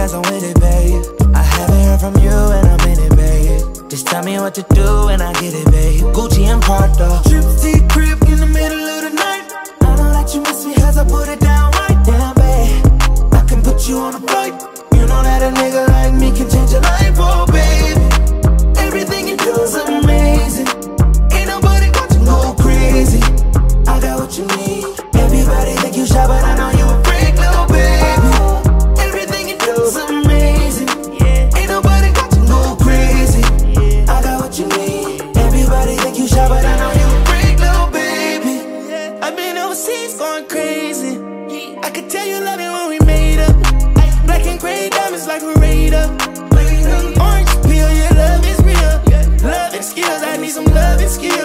cause I'm with it, babe. I haven't heard from you and I'm in it, babe. Just tell me what to do and I get it, babe. Gucci and Prada. Trip T crib in the middle of the night. I don't let you miss me as I put it down right down, babe. I can put you on a flight. You know that a nigga like me can change your life, oh, baby. Everything you do is amazing. Ain't nobody got to go crazy. I got what you need. Everybody think you shy, but I know you tell you love it when we made up. Black and gray diamonds like a radar. Orange peel, your love is real. Love and skills, I need some love and skills.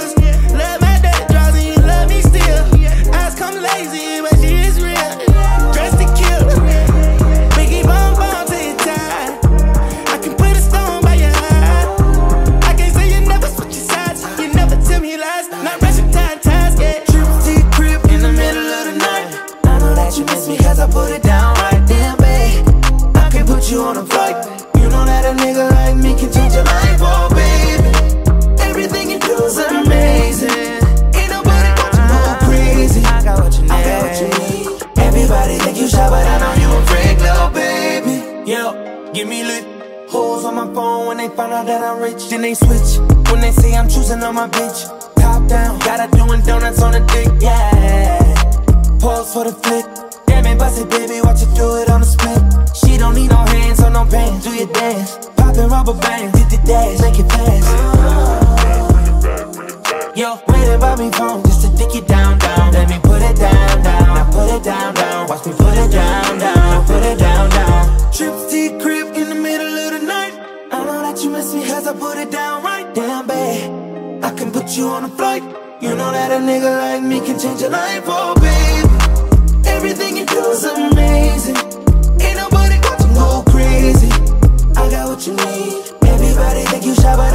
That a nigga like me can change your life, oh baby. Everything you do is amazing. Ain't nobody got to go crazy. I got what you need. I got what you need. Everybody think you shy, but I know you a freak, little baby. Yo, give me lit. Hoes on my phone when they find out that I'm rich. Then they switch when they say I'm choosing on my bitch. Top down, got her doing donuts on the dick, yeah. Pose for the flick. Damn it, it, baby, watch you do it on the Yo, waiting by me phone just to dick it down, down. Let me put it down, down. Now put it down, down. Watch me put it down, down. Now put it down, down. Trips to crib in the middle of the night. I know that you miss me cause I put it down right. Damn, babe, I can put you on a flight. You know that a nigga like me can change your life, oh babe. Everything you do is amazing. Ain't nobody got to go crazy. I got what you need. Everybody think you shot, but